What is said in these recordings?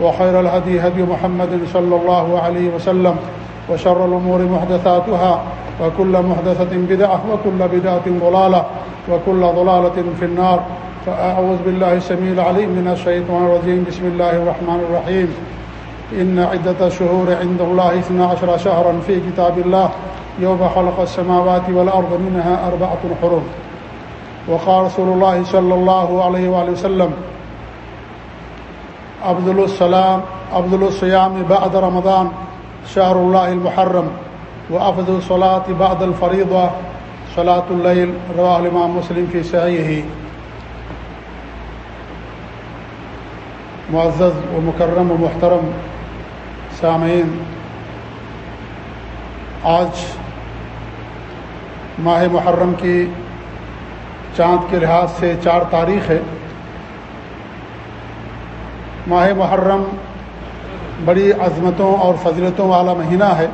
وخير الهدي هدي محمد صلى الله عليه وسلم وشر الأمور محدثاتها وكل محدثة بدعة وكل بدعة ضلالة وكل ضلالة في النار فأعوذ بالله السميع العليم من الشيطان الرجيم بسم الله الرحمن الرحيم إن عدة شهور عند الله اثنا عشر شهرا في كتاب الله يوم خلق السماوات والأرض منها أربعة حرم وقال رسول الله صلى الله عليه وآله وسلم عبد السلام عبد السیام بعد رمضان شهر الله المحرم وأفضل الصلاة بعد الفريضة صلاة الليل رواه الإمام مسلم في صحيحه معزز و مکرم و محترم سامعین، آج ماہ محرم کی چاند کے لحاظ سے چار تاریخ ہے۔ ماہ محرم بڑی عظمتوں اور فضلتوں والا مہینہ ہے۔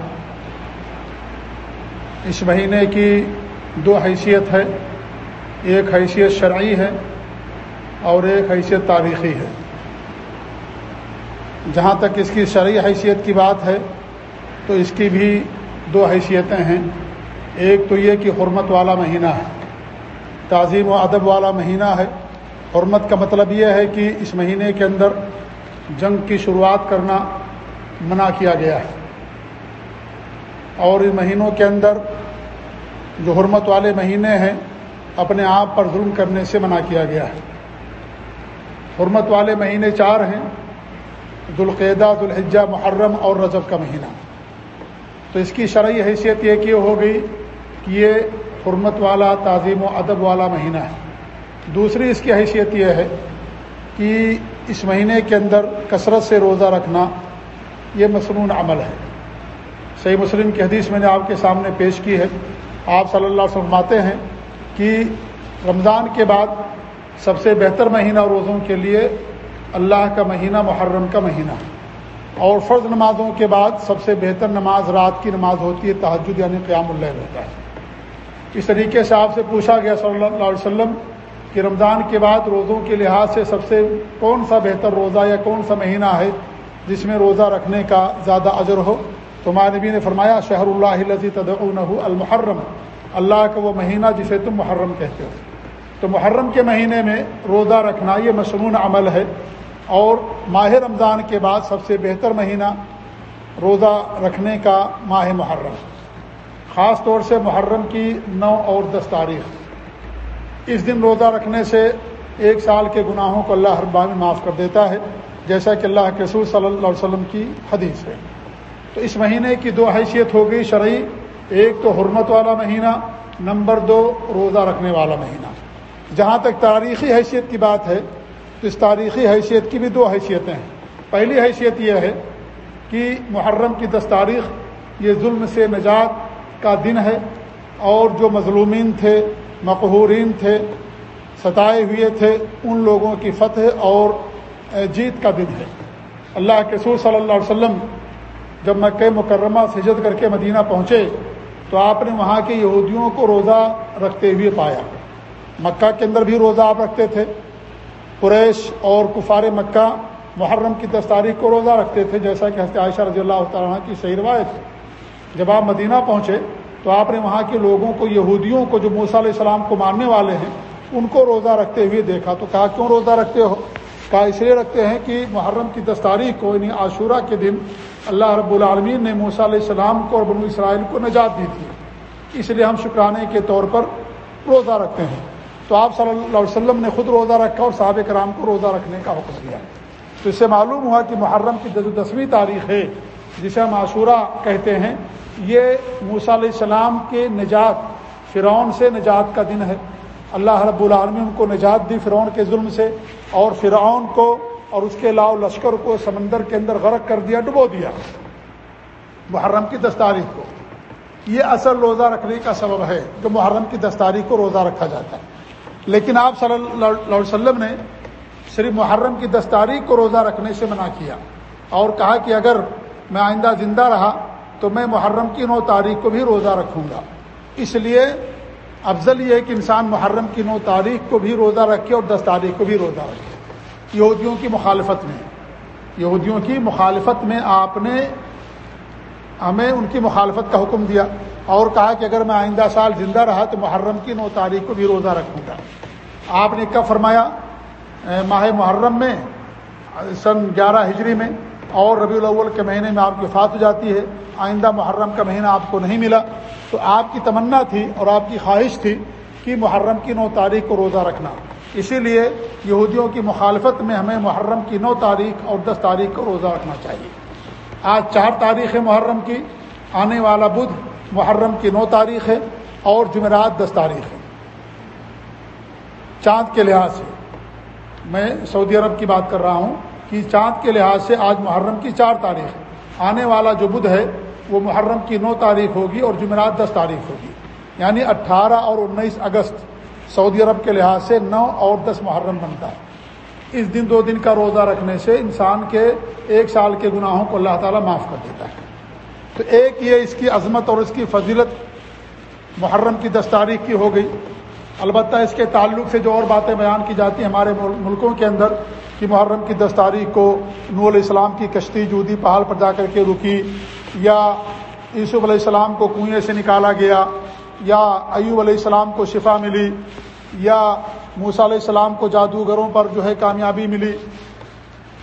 اس مہینے کی دو حیثیت ہے۔ ایک حیثیت شرعی ہے اور ایک حیثیت تاریخی ہے۔ جہاں تک اس کی شرعی حیثیت کی بات ہے، تو اس کی بھی دو حیثیتیں ہیں۔ ایک تو یہ کہ حرمت والا مہینہ ہے، تعظیم و ادب والا مہینہ ہے۔ حرمت کا مطلب یہ ہے کہ اس مہینے کے اندر جنگ کی شروعات کرنا منع کیا گیا ہے۔ اور ان مہینوں کے اندر جو حرمت والے مہینے ہیں، اپنے آپ پر ظلم کرنے سے منع کیا گیا ہے۔ حرمت والے مہینے چار ہیں ذوالقیدہ ذوالحجہ، محرم اور رجب کا مہینہ۔ تو اس کی شرعی حیثیت یہ کہ ہو گئی کہ یہ حرمت والا، تعظیم و ادب والا مہینہ ہے۔ دوسری اس کی حیثیت یہ ہے کہ اس مہینے کے اندر کثرت سے روزہ رکھنا یہ مصنون عمل ہے۔ صحیح مسلم کی حدیث میں نے آپ کے سامنے پیش کی ہے۔ آپ صلی اللہ علیہ فرماتے ہیں کہ رمضان کے بعد سب سے بہتر مہینہ روزوں کے لیے اللہ کا مہینہ، محرم کا مہینہ۔ اور فرض نمازوں کے بعد سب سے بہتر نماز رات کی نماز ہوتی ہے تحجد یعنی قیام اللہ ہوتا ہے۔ اس طریقے سے آپ سے پوچھا گیا صلی اللہ علیہ وسلم کہ رمضان کے بعد روزوں کے لحاظ سے سب سے کون سا بہتر روزہ یا کون سا مہینہ ہے جس میں روزہ رکھنے کا زیادہ اجر ہو؟ تو نبی نے فرمایا شہر اللہ لذی تدعونہ المحرم، اللہ کا وہ مہینہ جسے تم محرم کہتے ہو۔ تو محرم کے مہینے میں روزہ رکھنا یہ مصنون عمل ہے اور ماہ رمضان کے بعد سب سے بہتر مہینہ روزہ رکھنے کا ماہ محرم۔ خاص طور سے محرم کی نو اور دس تاریخ۔ اس دن روزہ رکھنے سے ایک سال کے گناہوں کو اللہ ہر معاف کر دیتا ہے، جیسا کہ اللہ کے رسول صلی اللہ علیہ وسلم کی حدیث ہے۔ تو اس مہینے کی دو حیثیت ہو گئی شرعی، ایک تو حرمت والا مہینہ، نمبر دو روزہ رکھنے والا مہینہ۔ جہاں تک تاریخی حیثیت کی بات ہے، تو اس تاریخی حیثیت کی بھی دو حیثیتیں ہیں۔ پہلی حیثیت یہ ہے کہ محرم کی دس تاریخ، یہ ظلم سے نجات کا دن ہے اور جو مظلومین تھے مقہورین تھے، ستائے ہوئے تھے، ان لوگوں کی فتح اور جیت کا دن ہے۔ اللہ کے سور صلی اللہ علیہ وسلم جب مکہ مکرمہ سے ہجرت کر کے مدینہ پہنچے تو آپ نے وہاں کے یہودیوں کو روزہ رکھتے ہوئے پایا۔ مکہ کے اندر بھی روزہ آپ رکھتے تھے۔ قریش اور کفار مکہ محرم کی دس تاریخ کو روزہ رکھتے تھے، جیسا کہ حضرت عائشہ رضی اللہ تعالیٰ کی صحیح روایت جب آپ مدینہ پہنچے تو آپ نے وہاں کے لوگوں کو، یہودیوں کو، جو موسیٰ علیہ السلام کو ماننے والے ہیں، ان کو روزہ رکھتے ہوئے دیکھا۔ تو کہا، کیوں روزہ رکھتے ہو؟ کا اس لیے رکھتے ہیں کہ محرم کی دس تاریخ کو یعنی عاشورہ کے دن، اللہ رب العالمین نے موسیٰ علیہ السلام کو اور بنو اسرائیل کو نجات دی تھی۔ اس لیے ہم شکرانے کے طور پر روزہ رکھتے ہیں۔ تو آپ صلی اللہ علیہ وسلم نے خود روزہ رکھا اور صحابہ کرام کو روزہ رکھنے کا حکم دیا۔ تو اس سے معلوم ہوا کہ محرم کی دسویں تاریخ ہے، جسے ہم عاشورہ کہتے ہیں۔ یہ موسیٰ علیہ السلام کے نجات، فرعون سے نجات کا دن ہے۔ اللہ رب العالمین ان کو نجات دی فرعون کے ظلم سے اور فرعون کو اور اس کے لاؤ لشکر کو سمندر کے اندر غرق کر دیا، ڈبو دیا۔ محرم کی دس تاریخ کو۔ یہ اصل روزہ رکھنے کا سبب ہے جو محرم کی دس تاریخ کو روزہ رکھا جاتا ہے۔ لیکن آپ صلی اللہ علیہ وسلم نے صرف محرم کی دس تاریخ کو روزہ رکھنے سے منع کیا اور کہا کہ اگر میں آئندہ زندہ رہا تو میں محرم کی نو تاریخ کو بھی روزہ رکھوں گا۔ اس لیے افضل یہ ہے کہ انسان محرم کی نو تاریخ کو بھی روزہ رکھے اور دس تاریخ کو بھی روزہ رکھے۔ یہودیوں کی مخالفت میں، یہودیوں کی مخالفت میں آپ نے ہمیں ان کی مخالفت کا حکم دیا اور کہا کہ اگر میں آئندہ سال زندہ رہا تو محرم کی نو تاریخ کو بھی روزہ رکھوں گا۔ آپ نے کب فرمایا؟ ماہ محرم میں، سن گیارہ ہجری میں اور ربیع الاول کے مہینے میں آپ کی وفات ہو جاتی ہے، آئندہ محرم کا مہینہ آپ کو نہیں ملا، تو آپ کی تمنا تھی اور آپ کی خواہش تھی کہ محرم کی نو تاریخ کو روزہ رکھنا۔ اسی لیے یہودیوں کی مخالفت میں ہمیں محرم کی نو تاریخ اور دس تاریخ کو روزہ رکھنا چاہیے۔ آج چار تاریخ ہے محرم کی، آنے والا بدھ محرم کی نو تاریخ ہے اور جمعرات دس تاریخ ہے چاند کے لحاظ سے میں سعودی عرب کی بات کر رہا ہوں۔ کہ چاند کے لحاظ سے آج محرم کی چار تاریخ آنے والا جو بدھ ہے، وہ محرم کی نو تاریخ ہوگی اور جمعرات دس تاریخ ہوگی۔ یعنی اٹھارہ اور انیس اگست سعودی عرب کے لحاظ سے نو اور دس محرم بنتا ہے۔ اس دن دو دن کا روزہ رکھنے سے انسان کے ایک سال کے گناہوں کو اللہ تعالیٰ معاف کر دیتا ہے۔ تو ایک یہ اس کی عظمت اور اس کی فضیلت محرم کی دس تاریخ کی ہو گئی۔ البتہ اس کے تعلق سے جو اور باتیں بیان کی جاتی ہیں ہمارے ملکوں کے اندر کہ محرم کی دس تاریخ کو نور علیہ السلام کی کشتی جودی پہاڑ پر جا کر کے رکی، یا یوسف علیہ السلام کو کنویں سے نکالا گیا، یا ایوب علیہ السلام کو شفا ملی، یا موسا علیہ السلام کو جادوگروں پر جو ہے کامیابی ملی۔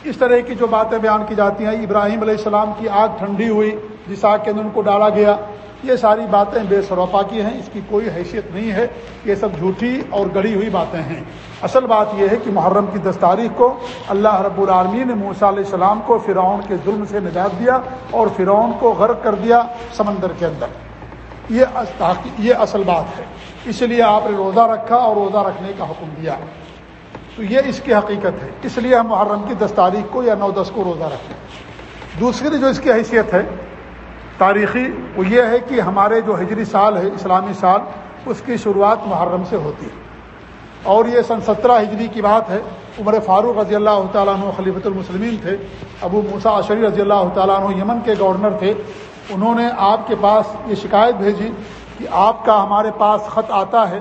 اس طرح کی جو باتیں بیان کی جاتی ہیں، ابراہیم علیہ السلام کی آگ ٹھنڈی ہوئی جس آگ کے اندر ان کو ڈالا گیا۔ یہ ساری باتیں بے سروپا کی ہیں، اس کی کوئی حیثیت نہیں ہے، یہ سب جھوٹی اور گڑی ہوئی باتیں ہیں۔ اصل بات یہ ہے کہ محرم کی دس تاریخ کو اللہ رب العالمین نے موسیٰ علیہ السلام کو فرعون کے ظلم سے نجات دیا اور فرعون کو غرق کر دیا سمندر کے اندر۔ یہ یہ اصل بات ہے۔ اس لیے آپ نے روزہ رکھا اور روزہ رکھنے کا حکم دیا۔ تو یہ اس کی حقیقت ہے۔ اس لیے ہم محرم کی دس تاریخ کو یا نو دس کو روزہ رکھیں۔ دوسری جو اس کی حیثیت ہے تاریخی وہ یہ ہے کہ ہمارے جو ہجری سال ہے، اسلامی سال، اس کی شروعات محرم سے ہوتی ہے۔ اور یہ سن سترہ ہجری کی بات ہے۔ عمر فاروق رضی اللہ تعالیٰ عنہ خلیفۃ المسلمین تھے۔ ابو موسا اشری رضی اللہ تعالیٰ عنہ یمن کے گورنر تھے۔ انہوں نے آپ کے پاس یہ شکایت بھیجی کہ آپ کا ہمارے پاس خط آتا ہے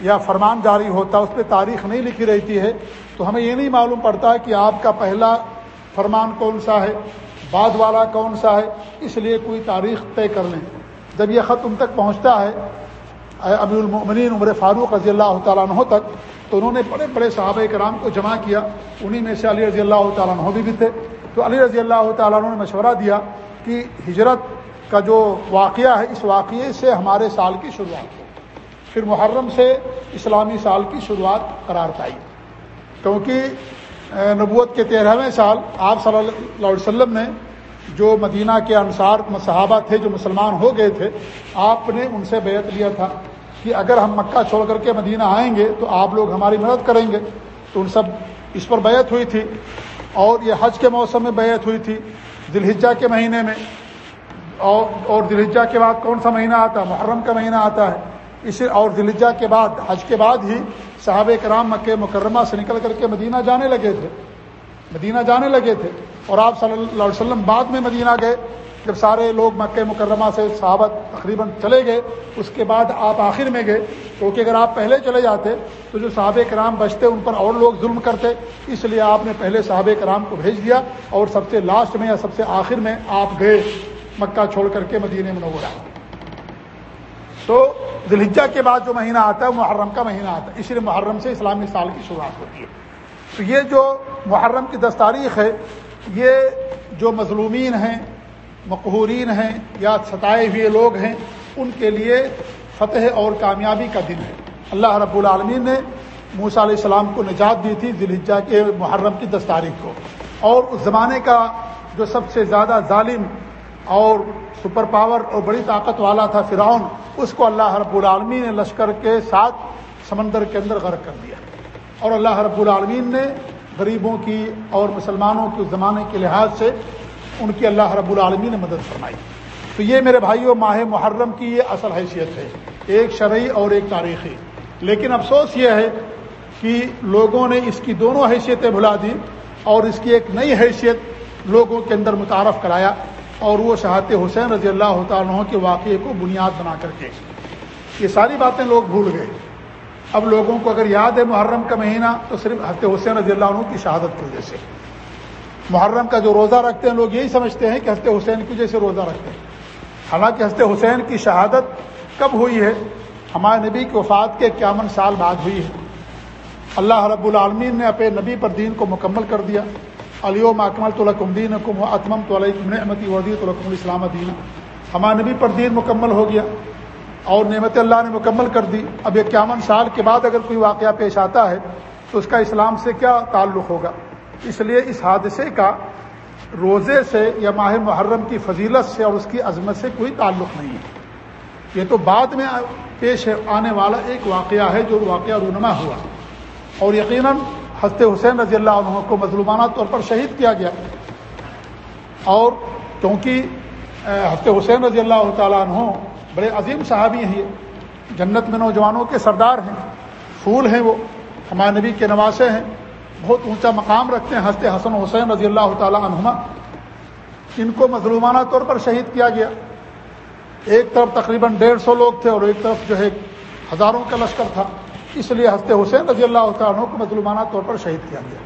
یا فرمان جاری ہوتا، اس پہ تاریخ نہیں لکھی رہتی ہے۔ تو ہمیں یہ نہیں معلوم پڑتا کہ آپ کا پہلا فرمان کون سا ہے۔ بعد والا کون سا ہے؟ اس لیے کوئی تاریخ طے کر لیں۔ جب یہ خط ان تک پہنچتا ہے ابی المؤمنین، عمر فاروق رضی اللہ تعالیٰ عنہ تک، تو انہوں نے بڑے بڑے صحابہ کرام کو جمع کیا۔ انہی میں سے علی رضی اللہ تعالیٰ عنہ بھی تھے۔ تو علی رضی اللہ تعالیٰ عنہ نے مشورہ دیا کہ ہجرت کا جو واقعہ ہے، اس واقعے سے ہمارے سال کی شروعات ہو۔ پھر محرم سے اسلامی سال کی شروعات قرار پائی۔ کیونکہ نبوت کے تیرہویں سال آپ صلی اللہ علیہ وسلم نے جو مدینہ کے انصار صحابہ تھے جو مسلمان ہو گئے تھے، آپ نے ان سے بیعت لیا تھا کہ اگر ہم مکہ چھوڑ کر کے مدینہ آئیں گے تو آپ لوگ ہماری مدد کریں گے۔ تو ان سب اس پر بیعت ہوئی تھی۔ اور یہ حج کے موسم میں بیعت ہوئی تھی دلحجہ کے مہینے میں۔ اور اور دلحجہ کے بعد کون سا مہینہ آتا؟ ہے محرم کا مہینہ آتا ہے۔ اس اور دلجہ کے بعد، حج کے بعد ہی صحابہ کرام مکہ مکرمہ سے نکل کر کے مدینہ جانے لگے تھے۔ مدینہ جانے لگے تھے اور آپ صلی اللہ علیہ وسلم بعد میں مدینہ گئے۔ جب سارے لوگ مکہ مکرمہ سے صحابت تقریباً چلے گئے، اس کے بعد آپ آخر میں گئے۔ کیونکہ اگر آپ پہلے چلے جاتے تو جو صحابہ کرام بچتے ان پر اور لوگ ظلم کرتے، اس لیے آپ نے پہلے صحابہ کرام کو بھیج دیا اور سب سے لاسٹ میں یا سب سے آخر میں آپ گئے مکہ چھوڑ کر کے مدینہ منورہ۔ تو دلجہ کے بعد جو مہینہ آتا ہے محرم کا مہینہ آتا ہے۔ اس لیے محرم سے اسلامی سال کی شروعات ہوتی ہے۔ تو یہ جو محرم کی دس تاریخ ہے، یہ جو مظلومین ہیں، مقہورین ہیں یا ستائے ہوئے لوگ ہیں، ان کے لیے فتح اور کامیابی کا دن ہے۔ اللہ رب العالمین نے موسیٰ علیہ السلام کو نجات دی تھی ذلحجہ کے محرم کی دس تاریخ کو۔ اور اس زمانے کا جو سب سے زیادہ ظالم اور سپر پاور اور بڑی طاقت والا تھا فرعون، اس کو اللہ رب العالمین نے لشکر کے ساتھ سمندر کے اندر غرق کر دیا۔ اور اللہ رب العالمین نے غریبوں کی اور مسلمانوں کے زمانے کے لحاظ سے ان کی اللہ رب العالمین نے مدد فرمائی۔ تو یہ میرے بھائیوں ماہ محرم کی یہ اصل حیثیت ہے۔ ایک شرعی اور ایک تاریخی۔ لیکن افسوس یہ ہے کہ لوگوں نے اس کی دونوں حیثیتیں بھلا دی اور اس کی ایک نئی حیثیت لوگوں کے اندر متعارف کرایا اور وہ شہادت حسین رضی اللہ تعالیٰ کے واقعے کو بنیاد بنا کر کے۔ یہ ساری باتیں لوگ بھول گئے۔ اب لوگوں کو اگر یاد ہے محرم کا مہینہ تو صرف حضرت حسین رضی اللہ عنہ کی شہادت کی وجہ سے۔ محرم کا جو روزہ رکھتے ہیں، لوگ یہی سمجھتے ہیں کہ حضرت حسین کی وجہ سے روزہ رکھتے ہیں۔ حالانکہ حضرت حسین کی شہادت کب ہوئی ہے؟ ہمارے نبی کی وفات کے اکیاون سال بعد ہوئی ہے۔ اللہ رب العالمین نے اپنے نبی پر دین کو مکمل کر دیا۔ علیوم اکمل تو الکم دین کم و اتمم تو نعمتی ودی تو الاسلام دین ہمارے نبی پر دین مکمل ہو گیا۔ اور نعمت اللہ نے مکمل کر دی۔ اب اکیاون سال کے بعد اگر کوئی واقعہ پیش آتا ہے، تو اس کا اسلام سے کیا تعلق ہوگا؟ اس لیے اس حادثے کا روزے سے یا ماہ محرم کی فضیلت سے اور اس کی عظمت سے کوئی تعلق نہیں ہے۔ یہ تو بعد میں پیش آنے والا ایک واقعہ ہے جو واقعہ رونما ہوا۔ اور یقیناً حضرت حسین رضی اللہ عنہ کو مظلومانہ طور پر شہید کیا گیا۔ اور کیونکہ حضرت حسین رضی اللہ تعالیٰ عنہ بڑے عظیم صحابی ہیں یہ۔ جنت میں نوجوانوں کے سردار ہیں، پھول ہیں وہ، ہمارے نبی کے نواسے ہیں۔ بہت اونچا مقام رکھتے ہیں حضرت حسن حسین رضی اللہ تعالیٰ عنہما۔ ان کو مظلومانہ طور پر شہید کیا گیا۔ ایک طرف تقریباً ڈیڑھ سو لوگ تھے اور ایک طرف جو ہے ہزاروں کا لشکر تھا۔ اس لیے حضرت حسین رضی اللہ تعالیٰ کو مظلومانہ طور پر شہید کیا گیا۔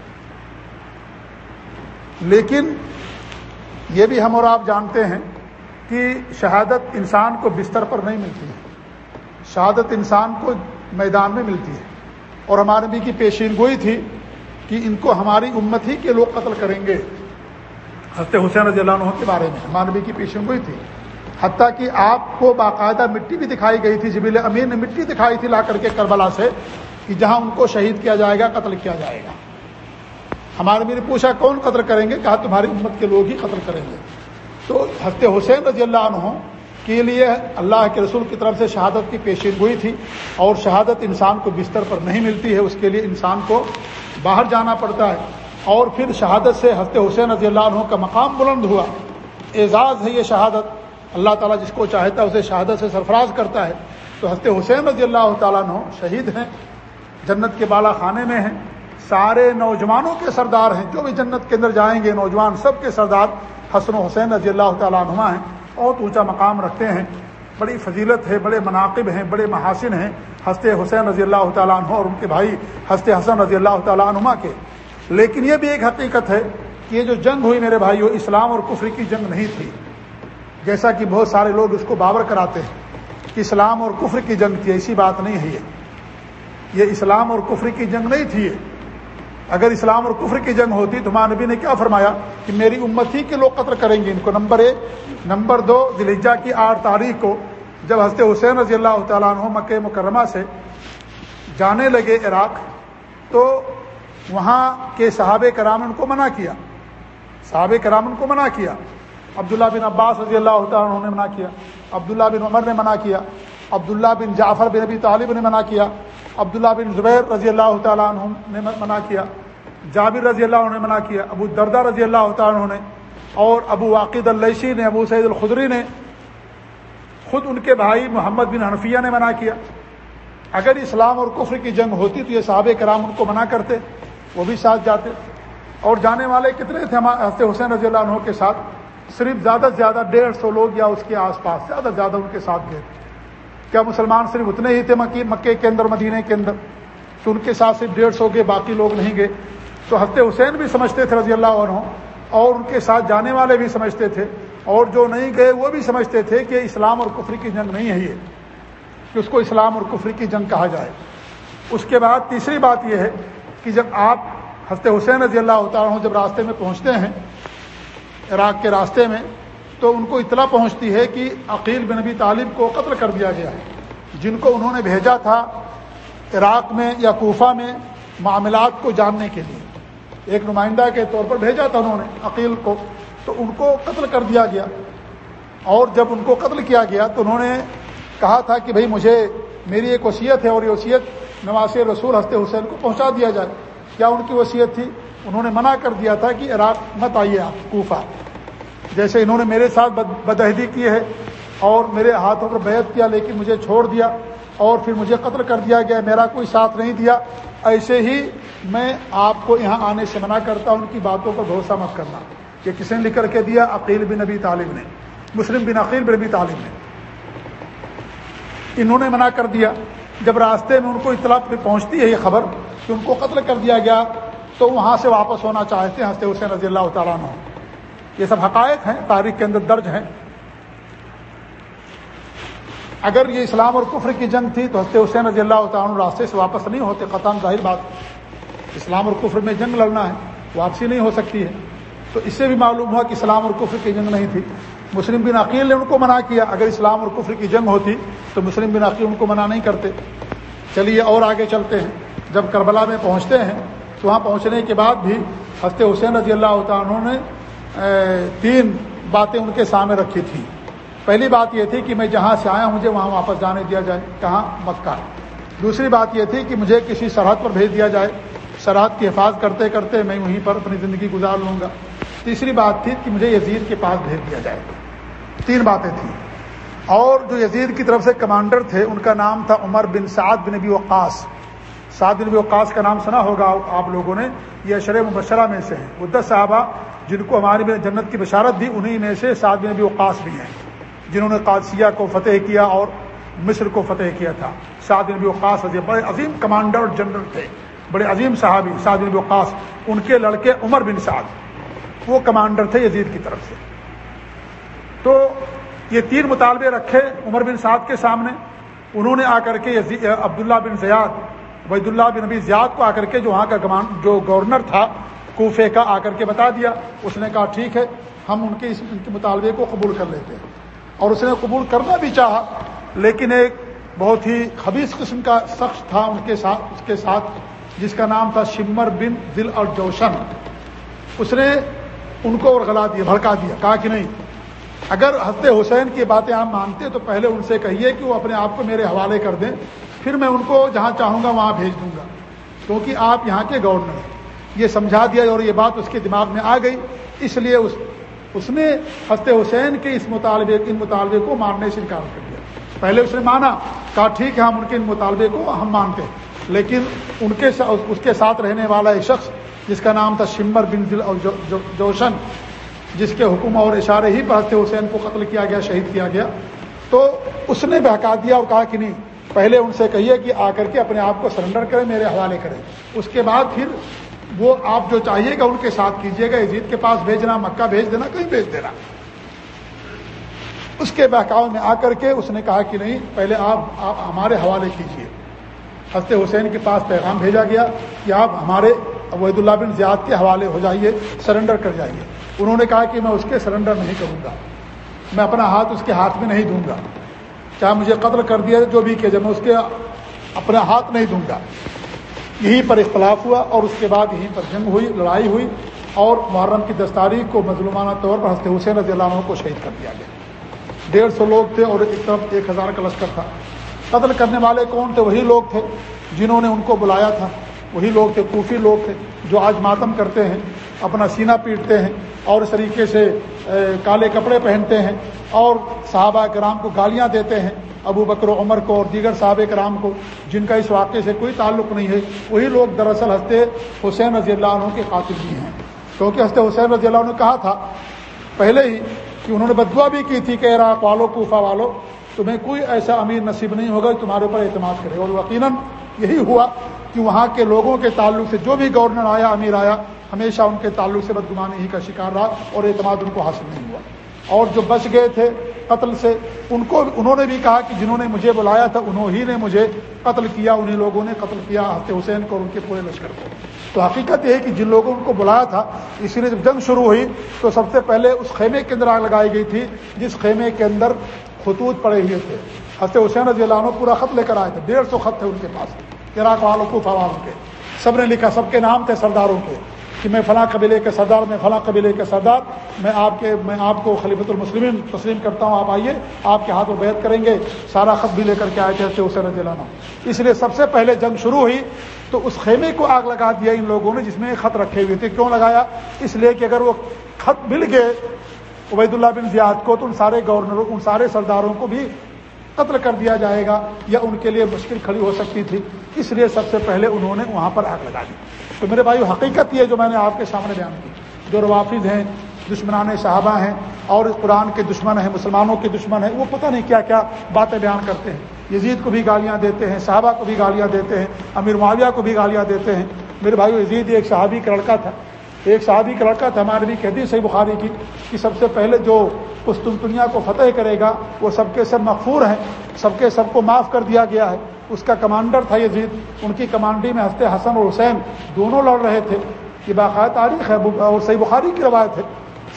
لیکن یہ بھی ہم اور آپ جانتے ہیں کہ شہادت انسان کو بستر پر نہیں ملتی ہے۔ شہادت انسان کو میدان میں ملتی ہے۔ اور ہمارے بھی کی پیشین گوئی تھی کہ ان کو ہماری امت ہی کے لوگ قتل کریں گے۔ حضرت حسین رضی اللہ عنہ کے بارے میں ہمارے کی پیشین گوئی تھی۔ حتیٰ کہ آپ کو باقاعدہ مٹی بھی دکھائی گئی تھی جبیل امیر نے مٹی دکھائی تھی لا کر کے کربلا سے، کہ جہاں ان کو شہید کیا جائے گا، قتل کیا جائے گا۔ ہمارے نے پوچھا، کون قتل کریں گے؟ کہا، تمہاری امت کے لوگ ہی قتل کریں گے۔ تو حضرت حسین رضی اللہ عنہ کے لیے اللہ کے رسول کی طرف سے شہادت کی پیشین گوئی تھی اور شہادت انسان کو بستر پر نہیں ملتی ہے، اس کے لیے انسان کو باہر جانا پڑتا ہے۔ اور پھر شہادت سے حضرت حسین رضی اللہ عنہ کا مقام بلند ہوا۔ اعزاز ہے یہ شہادت۔ اللہ تعالیٰ جس کو چاہتا ہے اسے شہادت سے سرفراز کرتا ہے۔ تو حضرت حسین رضی اللہ تعالیٰ عنہ شہید ہیں، جنت کے بالا خانے میں ہیں۔ سارے نوجوانوں کے سردار ہیں، جو بھی جنت کے اندر جائیں گے، نوجوان سب کے سردار حسن و حسین رضی اللہ تعالیٰ عنہ ہیں، بہت اونچا مقام رکھتے ہیں۔ بڑی فضیلت ہے، بڑے مناقب ہیں، بڑے محاسن ہیں۔ ہنستے حسین رضی اللہ تعالیٰ عنہ اور ان کے بھائی ہنستے حسن رضی اللہ تعالیٰ عنما کے۔ لیکن یہ بھی ایک حقیقت ہے کہ یہ جو جنگ ہوئی میرے بھائیوں اسلام اور کفری کی جنگ نہیں تھی۔ جیسا کہ بہت سارے لوگ اس کو بابر کراتے ہیں کہ اسلام اور کفر کی جنگ تھی، ایسی بات نہیں ہے یہ۔ یہ اسلام اور کفر کی جنگ نہیں تھی۔ اگر اسلام اور کفر کی جنگ ہوتی تو ہمارے نبی نے کیا فرمایا کہ میری امت ہی کے لوگ قتل کریں گے ان کو نمبر ایک. نمبر دو دلجا کی آٹھ تاریخ کو جب حضرت حسین رضی اللہ تعالیٰ عنہ مکہ مکرمہ سے جانے لگے عراق تو وہاں کے صحابہ کرام ان کو منع کیا۔ صحابہ کرام ان کو منع کیا۔ عبداللہ بن عباس رضی اللہ تعالیٰ عنہ نے منع کیا۔ عبداللہ بن عمر نے منع کیا۔ عبداللہ بن جعفر بن ابی طالب نے منع کیا۔ عبداللہ بن زبیر رضی اللہ تعالیٰ عنہ نے منع کیا، جابر رضی اللہ عنہ نے منع کیا، ابو دردہ رضی اللہ تعالیٰ عنہ نے، اور ابو واقد اللیشی نے، ابو سعید الخدری نے، خود ان کے بھائی محمد بن حنفیہ نے منع کیا۔ اگر اسلام اور کفر کی جنگ ہوتی تو یہ صحابہ کرام ان کو منع کرتے، وہ بھی ساتھ جاتے۔ اور جانے والے کتنے تھے ہمارے حسین رضی اللہ عنہ کے ساتھ؟ صرف زیادہ سے زیادہ ڈیڑھ سو لوگ یا اس کے آس پاس، زیادہ سے زیادہ ان کے ساتھ گئے۔ کیا مسلمان صرف اتنے ہی تھے مکی مکے کے اندر مدینے کے اندر؟ تو ان کے ساتھ صرف ڈیڑھ سو گئے باقی لوگ نہیں گئے۔ تو حضرت حسین بھی سمجھتے تھے رضی اللہ عنہ، اور ان کے ساتھ جانے والے بھی سمجھتے تھے، اور جو نہیں گئے وہ بھی سمجھتے تھے کہ اسلام اور کفری کی جنگ نہیں ہے یہ، کہ اس کو اسلام اور کفری کی جنگ کہا جائے۔ اس کے بعد تیسری بات یہ ہے کہ جب آپ حضرت حسین رضی اللہ تعالیٰ جب راستے میں پہنچتے ہیں، عراق کے راستے میں تو ان کو اطلاع پہنچتی ہے کہ عقیل بن نبی طالب کو قتل کر دیا گیا ہے۔ جن کو انہوں نے بھیجا تھا عراق میں یا کوفہ میں معاملات کو جاننے کے لیے۔ ایک نمائندہ کے طور پر بھیجا تھا انہوں نے عقیل کو، تو ان کو قتل کر دیا گیا۔ اور جب ان کو قتل کیا گیا تو انہوں نے کہا تھا کہ بھئی مجھے، میری ایک وصیت ہے اور یہ وصیت نواز رسول ہنستے حسین کو پہنچا دیا جائے۔ کیا ان کی وصیت تھی؟ انہوں نے منع کر دیا تھا کہ عراق مت آئیے آپ، کوفہ۔ جیسے انہوں نے میرے ساتھ بدہدی کی ہے اور میرے ہاتھوں پر بیعت کیا لیکن مجھے چھوڑ دیا اور پھر مجھے قتل کر دیا گیا، میرا کوئی ساتھ نہیں دیا۔ ایسے ہی میں آپ کو یہاں آنے سے منع کرتا ہوں، ان کی باتوں پر بھروسہ مت کرنا کہ کس نے لکھ کر کے دیا، عقیل بن نبی طالب نے، مسلم بن عقیل بن نبی طالب نے۔ انہوں نے منع کر دیا۔ جب راستے میں ان کو اطلاع پہ پہنچتی ہے یہ خبر کہ ان کو قتل کر دیا گیا، تو وہاں سے واپس ہونا چاہتے ہیں ہنستے حسین رضی اللہ تعالیٰ عنہ۔ یہ سب حقائق ہیں، تاریخ کے اندر درج ہیں۔ اگر یہ اسلام اور کفر کی جنگ تھی تو ہنستے حسین رضی اللہ تعالیٰ راستے سے واپس نہیں ہوتے قطام ظاہر بات، اسلام اور کفر میں جنگ لڑنا ہے، واپسی نہیں ہو سکتی ہے۔ تو اس سے بھی معلوم ہوا کہ اسلام اور کفر کی جنگ نہیں تھی۔ مسلم بن عقیل نے ان کو منع کیا۔ اگر اسلام اور کفر کی جنگ ہوتی تو مسلم بن عقیل ان کو منع نہیں کرتے۔ چلیے اور آگے چلتے ہیں۔ جب کربلا میں پہنچتے ہیں تو وہاں پہنچنے کے بعد بھی ہفتے حسین رضی اللہ تعالیٰ نے تین باتیں ان کے سامنے رکھی تھیں پہلی بات یہ تھی کہ میں جہاں سے آیا مجھے وہاں واپس جانے دیا جائے، کہاں؟ مکہ۔ دوسری بات یہ تھی کہ مجھے کسی سرحد پر بھیج دیا جائے۔ سرحد کی حفاظت کرتے کرتے میں وہیں پر اپنی زندگی گزار لوں گا۔ تیسری بات تھی کہ مجھے یزید کے پاس بھیج دیا جائے۔ تین باتیں تھیں۔ اور جو یزید کی طرف سے کمانڈر تھے، ان کا نام تھا عمر بن سعد بن نبی وقاص۔ سعد بن نبی وقاص کا نام سنا ہوگا آپ لوگوں نے، یہ اشر مبشرہ میں سے ہیں۔ ادت صاحبہ جن کو ہماری جنت کی بشارت دی، انہی میں سے سعد بن نبی وقاص بھی ہیں، جنہوں نے قادسیہ کو فتح کیا اور مصر کو فتح کیا تھا۔ سعد بن وقاص عظیم بڑے عظیم کمانڈر اور جنرل تھے، بڑے عظیم صحابی، سعد بن وقاص، ان کے لڑکے عمر بن سعد، وہ کمانڈر تھے یزید کی طرف سے۔ تو یہ تین مطالبے رکھے عمر بن سعد کے سامنے۔ انہوں نے آ کر کے عبداللہ بن زیاد وحید اللہ بن نبی زیاد کو آ کر کے جو وہاں کا جو گورنر تھا کوفے کا آ کر کے بتا دیا، اس نے کہا ٹھیک ہے، ہم ان کے اس ان کے مطالبے کو قبول کر لیتے ہیں۔ اور اس نے قبول کرنا بھی چاہا، لیکن ایک بہت ہی خبیص قسم کا شخص تھا ان کے ساتھ اس کے ساتھ، جس کا نام تھا شمر بن دل اور جوشن اس نے ان کو اور دیا بھڑکا دیا، کہا کہ نہیں، اگر حضرت حسین کی باتیں آپ مانتے تو پہلے ان سے کہیے کہ وہ اپنے آپ کو میرے حوالے کر دیں، پھر میں ان کو جہاں چاہوں گا وہاں بھیج دوں گا، کیونکہ آپ یہاں کے گورنر ہیں۔ یہ سمجھا دیا اور یہ بات اس کے دماغ میں آ گئی۔ اس لیے اس اس نے حضرت حسین کے اس مطالبے، ان مطالبے کو ماننے سے انکار کر دیا۔ پہلے اس نے مانا، کہا ٹھیک ہے، ہم ان کے ان مطالبے کو ہم مانتے ہیں۔ لیکن ان کے اس کے ساتھ رہنے والا ایک شخص، جس کا نام تھا شمر بن دل اور جوشن، جس کے حکم اور اشارے ہی پر حسین کو قتل کیا گیا، شہید کیا گیا۔ تو اس نے بہکا دیا اور کہا کہ نہیں، پہلے ان سے کہیے کہ آ کر کے اپنے آپ کو سرنڈر کریں، میرے حوالے کریں۔ اس کے بعد پھر وہ آپ جو چاہیے گا ان کے ساتھ کیجیے گا یزید کے پاس بھیجنا مکہ بھیج دینا، کہیں بھیج دینا۔ اس کے بہکاؤ میں آ کر کے اس نے کہا کہ نہیں، پہلے آپ آپ ہمارے حوالے کیجیے۔ ہفتے حسین کے پاس پیغام بھیجا گیا کہ آپ ہمارے عبید اللہ بن زیاد کے حوالے ہو جائیے، سرنڈر کر جائیے۔ انہوں نے کہا کہ میں اس کے سرنڈر نہیں کروں گا۔ میں اپنا ہاتھ اس کے ہاتھ میں نہیں دوں گا۔ چاہے مجھے قتل کر دیا جو بھی کیا جائے میں اس کے اپنا ہاتھ نہیں دوں گا؟ یہیں پر اختلاف ہوا اور اس کے بعد یہیں پر جنگ ہوئی، لڑائی ہوئی اور محرم کی دس تاریخ کو مظلومانہ طور پر ہنستے حسین رضی اللہ عنہ کو شہید کر دیا گیا۔ ڈیڑھ سو لوگ تھے اور ایک طرف ایک ہزار کا لشکر تھا۔ قتل کرنے والے کون تھے؟ وہی لوگ تھے جنہوں نے ان کو بلایا تھا۔ وہی لوگ تھے، کوفی لوگ تھے جو آج ماتم کرتے ہیں، اپنا سینہ پیٹتے ہیں اور اس طریقے سے کالے کپڑے پہنتے ہیں اور صحابہ کرام کو گالیاں دیتے ہیں۔ ابو بکر و عمر کو اور دیگر صحابہ کرام کو، جن کا اس واقعے سے کوئی تعلق نہیں ہے، وہی لوگ دراصل ہنستے حسین رضی اللہ عنہ کے قاتل بھی ہیں۔ کیونکہ ہنستے حسین رضی اللہ عنہ نے کہا تھا پہلے ہی کہ انہوں نے بدوا بھی کی تھی کہ راک والو، کوفہ والو، تمہیں کوئی ایسا امیر نصیب نہیں ہوگا تمہارے اوپر اعتماد کرے۔ اور یقیناً یہی ہوا کہ وہاں کے لوگوں کے تعلق سے جو بھی گورنر آیا، امیر آیا، ہمیشہ ان کے تعلق سے بدگمانی ہی کا شکار رہا اور اعتماد ان کو حاصل نہیں ہوا۔ اور جو بچ گئے تھے قتل سے، ان کو انہوں نے بھی کہا کہ جنہوں نے مجھے بلایا تھا، انہوں ہی نے مجھے قتل کیا، انہیں لوگوں نے قتل کیا ہفتے حسین کو ان کے پورے لشکر کو۔ تو حقیقت یہ ہے کہ جن لوگوں کو بلایا تھا، اسی نے جب جنگ شروع ہوئی، تو سب سے پہلے اس خیمے کے اندر آگ لگائی گئی تھی، جس خیمے کے اندر خطوط پڑے ہوئے تھے۔ ہفتے حسین رضی اللہ عنہ پورا خط لے کر آئے تھے، ڈیڑھ سو خط تھے ان کے پاس، عراق والوں کو فوالوں کے۔ سب نے لکھا، سب کے نام تھے سرداروں کے۔ کہ میں فلاں قبیلے کے سردار، میں فلاں قبیلے کے سردار، میں آپ کے، میں آپ کو خلیفۃ المسلمین تسلیم کرتا ہوں، آپ آئیے، آپ کے ہاتھ میں بیت کریں گے، سارا خط بھی لے کر کے آئے تھے، اسے رضی اللہ عنہ۔ اس لیے سب سے پہلے جنگ شروع ہوئی تو اس خیمے کو آگ لگا دیا ان لوگوں نے، جس میں خط رکھے ہوئے تھے۔ کیوں لگایا؟ اس لیے کہ اگر وہ خط مل گئے عبید اللہ بن زیاد کو، تو ان سارے گورنروں، ان سارے سرداروں کو بھی قتل کر دیا جائے گا یا ان کے لیے مشکل کھڑی ہو سکتی تھی۔ اس لیے سب سے پہلے انہوں نے وہاں پر آگ لگا دی۔ تو میرے بھائی حقیقت یہ جو میں نے آپ کے سامنے بیان کی، جو روافظ ہیں، دشمنان صحابہ ہیں، اور قرآن کے دشمن ہیں، مسلمانوں کے دشمن ہیں، وہ پتہ نہیں کیا کیا باتیں بیان کرتے ہیں۔ یزید کو بھی گالیاں دیتے ہیں، صحابہ کو بھی گالیاں دیتے ہیں، امیر معاویہ کو بھی گالیاں دیتے ہیں۔ میرے بھائی یزید ایک صحابی کا لڑکا تھا۔ ایک صحابی کا لڑکا تھا، ہمارے بھی کہتی صحیح بخاری کی کہ سب سے پہلے جو اس دنیا کو فتح کرے گا، وہ سب کے سب مغفور ہیں، سب کے سب کو معاف کر دیا گیا ہے۔ اس کا کمانڈر تھا یزید، ان کی کمانڈری میں ہنستے حسن اور حسین دونوں لڑ رہے تھے، یہ باقاعدہ تاریخ ہے اور صحیح بخاری کی روایت ہے۔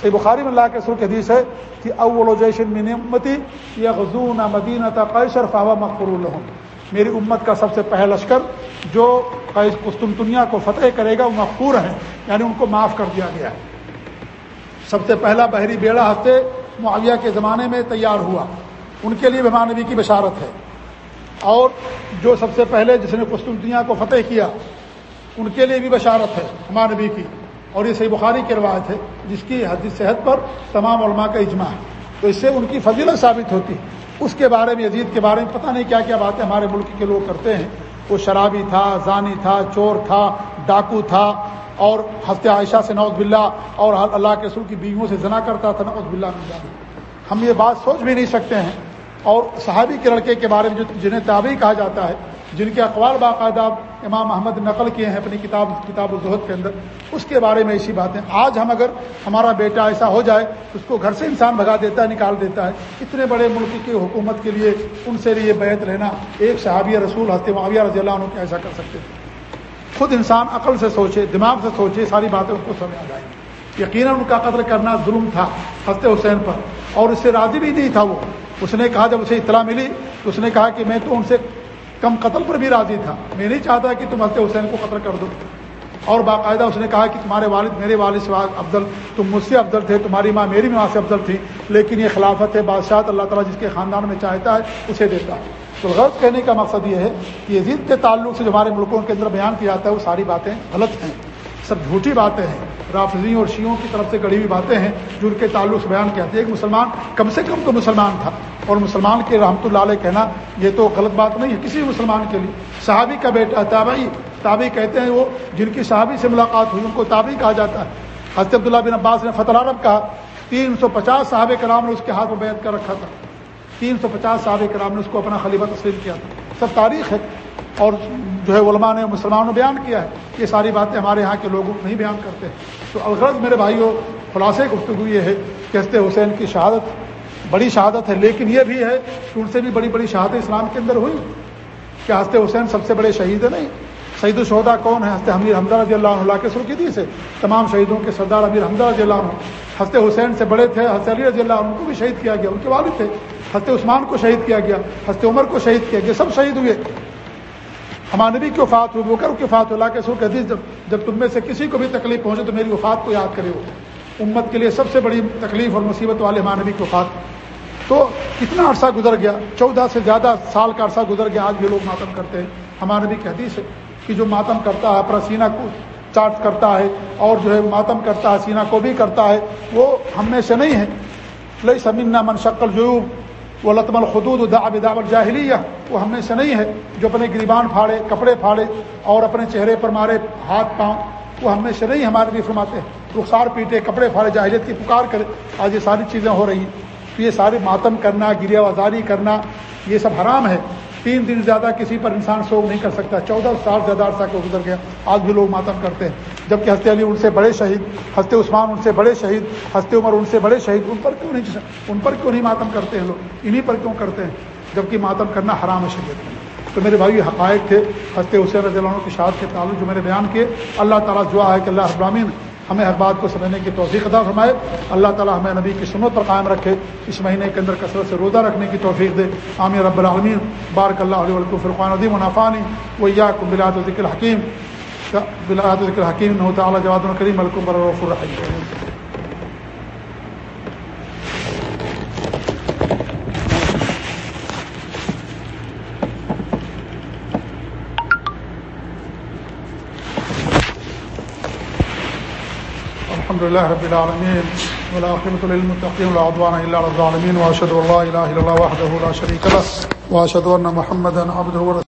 صحیح بخاری میں اللہ کے سر حدیث ہے کہ اول و جیشن منمتی یا غزون مدینہ قیصر فاوا مقبر الحم میری امت کا سب سے پہلا لشکر جو قسطنطنیہ کو فتح کرے گا، وہ مقبور ہیں یعنی ان کو معاف کر دیا گیا۔ ہے سب سے پہلا بحری بیڑا ہفتے معاویہ کے زمانے میں تیار ہوا۔ ان کے لیے مہمان نبی کی بشارت ہے۔ اور جو سب سے پہلے جس نے قسطنطنیہ کو فتح کیا، ان کے لیے بھی بشارت ہے ہمارے نبی کی۔ اور یہ صحیح بخاری کی روایت ہے، جس کی حدیث صحت پر تمام علماء کا اجماع ہے۔ تو اس سے ان کی فضیلت ثابت ہوتی ہے۔ اس کے بارے میں، یزید کے بارے میں پتہ نہیں کیا کیا باتیں ہمارے ملک کے لوگ کرتے ہیں۔ وہ شرابی تھا، زانی تھا، چور تھا، ڈاکو تھا۔ اور ہفتے عائشہ سے نوز بلّہ اور اللہ کے سر کی بیویوں سے زنا کرتا تھا نوز بلّہ ہم یہ بات سوچ بھی نہیں سکتے ہیں۔ اور صحابی کے لڑکے کے بارے میں جو جنہیں تابعی کہا جاتا ہے، جن کے اقوال باقاعدہ امام محمد نقل کیے ہیں اپنی کتاب کتاب الظہد کے اندر، اس کے بارے میں ایسی باتیں۔ آج ہم اگر ہمارا بیٹا ایسا ہو جائے، اس کو گھر سے انسان بھگا دیتا ہے نکال دیتا ہے، اتنے بڑے ملک کی حکومت کے لیے، ان سے لیے بیت رہنا، ایک صحابیہ رسول حضرت معاویہ رضی اللہ عنہ کے ایسا کر سکتے تھے خود انسان عقل سے سوچے، دماغ سے سوچے، ساری باتیں اس کو سمجھ آ جائیں۔ یقیناً ان کا قدر کرنا ظلم تھا حضرت حسین پر، اور اس سے راضی بھی نہیں تھا وہ۔ اس نے کہا جب اسے اطلاع ملی تو اس نے کہا کہ میں تو ان سے کم قتل پر بھی راضی تھا۔ میں نہیں چاہتا کہ تم حضرت حسین کو قتل کر دو۔ اور باقاعدہ اس نے کہا کہ تمہارے والد میرے والد سے افضل، تم مجھ سے افضل تھے، تمہاری ماں میری ماں سے افضل تھی، لیکن یہ خلافت ہے، بادشاہ اللہ تعالیٰ جس کے خاندان میں چاہتا ہے اسے دیتا۔ ہے تو غلط کہنے کا مقصد یہ ہے کہ یزید کے تعلق سے جو ہمارے ملکوں کے اندر بیان کیا جاتا ہے وہ ساری باتیں غلط ہیں۔ سب جھوٹی باتیں ہیں۔ رافضی اور شیوں کی طرف سے گڑی ہوئی باتیں ہیں جو ان کے تعلق سے بیان کیا ایک مسلمان کم سے کم تو مسلمان تھا اور مسلمان کے رحمۃ اللہ علیہ کہنا یہ تو غلط بات نہیں ہے کسی مسلمان کے لیے۔ صحابی کا بیٹا تابعی تابعی کہتے ہیں وہ جن کی صحابی سے ملاقات ہوئی، ان کو تابعی کہا جاتا ہے۔ حضرت عبداللہ بن عباس نے فتح عرب کہا، تین سو پچاس صحابہ کرام نے اس کے ہاتھ میں بیعت کر رکھا تھا۔ تین سو پچاس صحابہ کرام نے اس کو اپنا خلیفہ تسلیم کیا تھا۔ سب تاریخ ہے۔ اور جو ہے علماء نے مسلمانوں نے بیان کیا ہے، یہ ساری باتیں ہمارے یہاں کے لوگ نہیں بیان کرتے۔ تو الغرض میرے بھائیوں خلاصے گفتگو یہ ہے کہ ہست حسین کی شہادت بڑی شہادت ہے، لیکن یہ بھی ہے کہ ان سے بھی بڑی بڑی شہادت اسلام کے اندر ہوئی کہ ہست حسین سب سے بڑے شہید ہے نہیں۔ شہید الشہدا کون ہے ہست حمیر حمدہ رضی اللہ عنہ کے سرخی سے۔ تمام شہیدوں کے سردار امیر حمدہ رضی اللہ عنہ۔ ہست حسین سے بڑے تھے ہست علی رضی اللہ عنہ کو بھی شہید کیا گیا، ان کے والد تھے۔ ہست عثمان کو شہید کیا گیا ہست عمر کو شہید کیا گیا، سب شہید ہوئے۔ ہمارے نبی کی وفات ہوئی وہ کی وفات اللہ کے سر کے حدیث، جب جب تم میں سے کسی کو بھی تکلیف پہنچے تو میری وفات کو یاد کرے ہو۔ امت کے لیے سب سے بڑی تکلیف اور مصیبت والے ہمارے نبی کی وفات۔ تو کتنا عرصہ گزر گیا، چودہ سے زیادہ سال کا عرصہ گزر گیا، آج بھی لوگ ماتم کرتے ہیں۔ ہمارے نبی کی حدیث ہے کہ جو ماتم کرتا ہے، اپنا سینہ کو چارٹ کرتا ہے اور جو ہے ماتم کرتا ہے، سینہ کو بھی کرتا ہے، وہ ہم میں سے نہیں ہے۔ لئی سمنا من شکل جیوب وہ لطم الخدود داب داب الجاہلیہ۔ وہ ہم میں سے نہیں ہے جو اپنے گریبان پھاڑے، کپڑے پھاڑے اور اپنے چہرے پر مارے ہاتھ، پاؤں۔ وہ ہم میں سے نہیں، ہمارے بھی فرماتے ہیں، رخسار پیٹے، کپڑے پھاڑے، جاہلیت کی پکار کرے۔ آج یہ ساری چیزیں ہو رہی ہیں۔ تو یہ سارے ماتم کرنا گریا وزاری کرنا، یہ سب حرام ہے۔ تین دن زیادہ کسی پر انسان سوگ نہیں کر سکتا۔ چودہ سال زیادہ عرصہ کو گزر گیا۔ آج بھی لوگ ماتم کرتے ہیں۔ جبکہ ہستے علی ان سے بڑے شہید ہستے عثمان ان سے بڑے شہید ہستے عمر ان سے بڑے شہید، ان پر کیوں نہیں ان پر کیوں نہیں ماتم کرتے ہیں لوگ؟ انہیں پر کیوں کرتے ہیں؟ جبکہ ماتم کرنا حرام شریعت میں۔ تو میرے بھائی حقائق تھے ہستے حسین رضی اللہ عنہ کی شہاد کے تعلق جو میں نے بیان کیے۔ اللہ تعالیٰ دعا ہے کہ اللہ ابراہین ہمیں ہر بات کو سمجھنے کی توفیق ادا فرمائے۔ اللہ تعالیٰ ہمیں نبی کی سنت پر قائم رکھے۔ اس مہینے کے اندر کثرت سے روزہ رکھنے کی توفیق دے۔ عامر رب العالمین۔ بارک اللہ علیہ فرقان الدیم منافانی ویا بلاد ذکر حکیم بلاد ذکر حکیم تعالیٰ جواد الکریم الکم برف الرحیم۔ الحمد لله رب العالمين والآخرة للمتقين والعضوان إلا على الظالمين وأشهد الله إله إلا الله وحده لا شريك له وأشهد أن محمدا عبده ورسوله